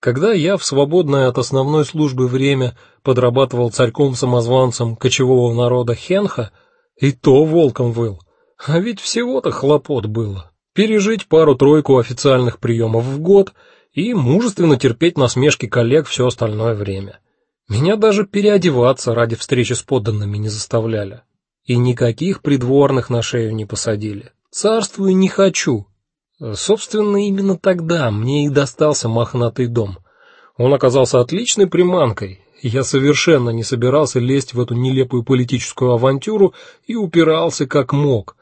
Когда я в свободное от основной службы время подрабатывал царьком-самозванцем кочевого народа Хенха, и то волком выл. А ведь всего-то хлопот было. Пережить пару-тройку официальных приемов в год и мужественно терпеть насмешки коллег все остальное время. Меня даже переодеваться ради встречи с подданными не заставляли. И никаких придворных на шею не посадили. Царствую не хочу, Собственно, именно тогда мне и достался мохнатый дом. Он оказался отличной приманкой. Я совершенно не собирался лезть в эту нелепую политическую авантюру и упирался как мог.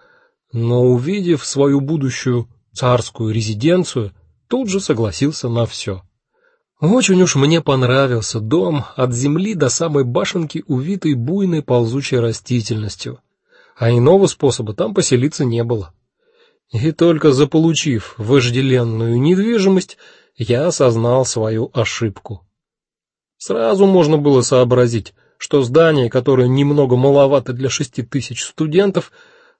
Но увидев свою будущую царскую резиденцию, тут же согласился на все. Очень уж мне понравился дом от земли до самой башенки, увитый буйной ползучей растительностью. А иного способа там поселиться не было. И только заполучив вожделенную недвижимость, я осознал свою ошибку. Сразу можно было сообразить, что здание, которое немного маловато для шести тысяч студентов,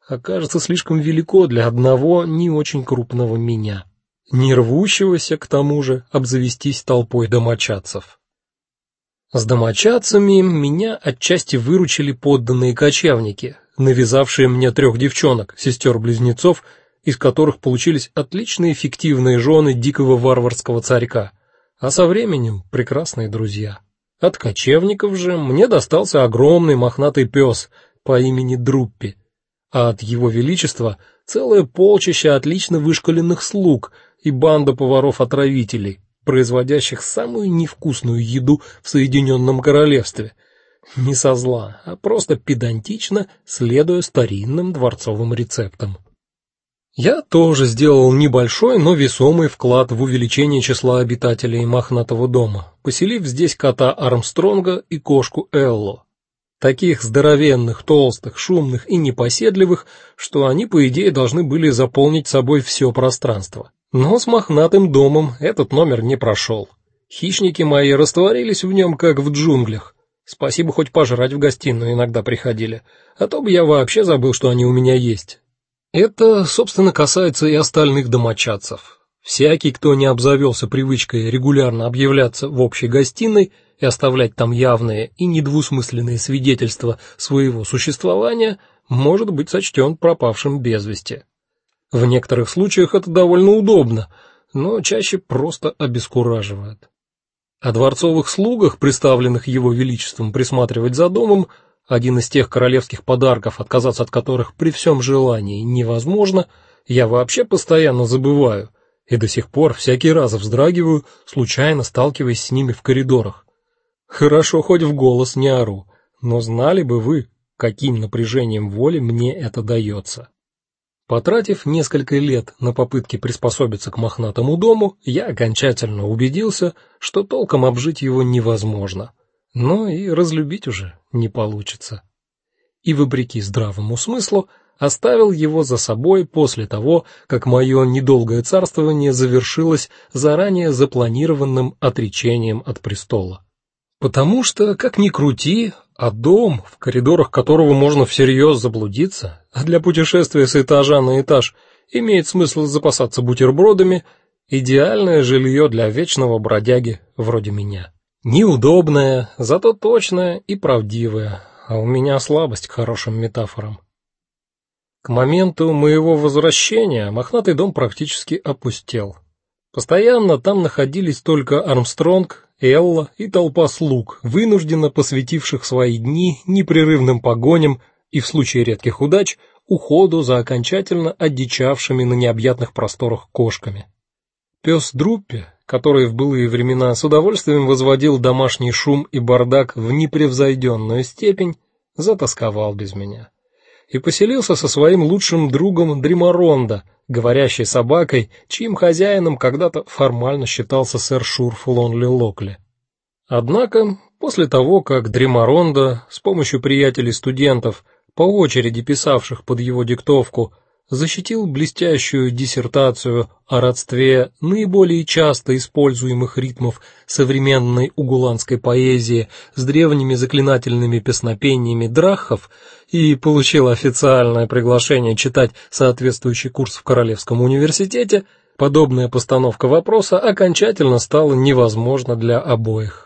окажется слишком велико для одного не очень крупного меня, не рвущегося к тому же обзавестись толпой домочадцев. С домочадцами меня отчасти выручили подданные кочевники, навязавшие мне трех девчонок, сестер-близнецов из которых получились отличные фиктивные жены дикого варварского царька, а со временем прекрасные друзья. От кочевников же мне достался огромный мохнатый пес по имени Друппи, а от его величества целое полчище отлично вышколенных слуг и банда поваров-отравителей, производящих самую невкусную еду в Соединенном королевстве. Не со зла, а просто педантично следуя старинным дворцовым рецептам. Я тоже сделал небольшой, но весомый вклад в увеличение числа обитателей мохнатого дома, поселив здесь кота Армстронга и кошку Элло. Таких здоровенных, толстых, шумных и непоседливых, что они по идее должны были заполнить собой все пространство. Но с мохнатым домом этот номер не прошел. Хищники мои растворились в нем как в джунглях. Спасибо хоть пожрать в гостиную иногда приходили, а то бы я вообще забыл, что они у меня есть. Это, собственно, касается и остальных домочадцев. Всякий, кто не обзавелся привычкой регулярно объявляться в общей гостиной и оставлять там явные и недвусмысленные свидетельства своего существования, может быть сочтен пропавшим без вести. В некоторых случаях это довольно удобно, но чаще просто обескураживает. О дворцовых слугах, представленных его величеством присматривать за домом, один из тех королевских подарков, отказаться от которых при всем желании невозможно, я вообще постоянно забываю и до сих пор всякий раз вздрагиваю, случайно сталкиваясь с ними в коридорах. Хорошо хоть в голос не ору, но знали бы вы, каким напряжением воли мне это дается. Потратив несколько лет на попытки приспособиться к мохнатому дому, я окончательно убедился, что толком обжить его невозможно но и разлюбить уже не получится. И вопреки здравому смыслу оставил его за собой после того, как мое недолгое царствование завершилось заранее запланированным отречением от престола. Потому что, как ни крути, а дом, в коридорах которого можно всерьез заблудиться, а для путешествия с этажа на этаж имеет смысл запасаться бутербродами, идеальное жилье для вечного бродяги вроде меня. Неудобная, зато точная и правдивая, а у меня слабость к хорошим метафорам. К моменту моего возвращения мохнатый дом практически опустел. Постоянно там находились только Армстронг, Элла и толпа слуг, вынужденно посвятивших свои дни непрерывным погоням и в случае редких удач уходу за окончательно одичавшими на необъятных просторах кошками. Пес Друппи, который в былые времена с удовольствием возводил домашний шум и бардак в непревзойденную степень, затасковал без меня и поселился со своим лучшим другом Дримаронда, говорящей собакой, чьим хозяином когда-то формально считался сэр Шурф Лонли Локли. Однако, после того, как Дримаронда с помощью приятелей-студентов, по очереди писавших под его диктовку, защитил блестящую диссертацию о родстве наиболее часто используемых ритмов современной угуланской поэзии с древними заклинательными песнопениями драхов и получил официальное приглашение читать соответствующий курс в Королевском университете, Подобная постановка вопроса окончательно стала невозможна для обоих.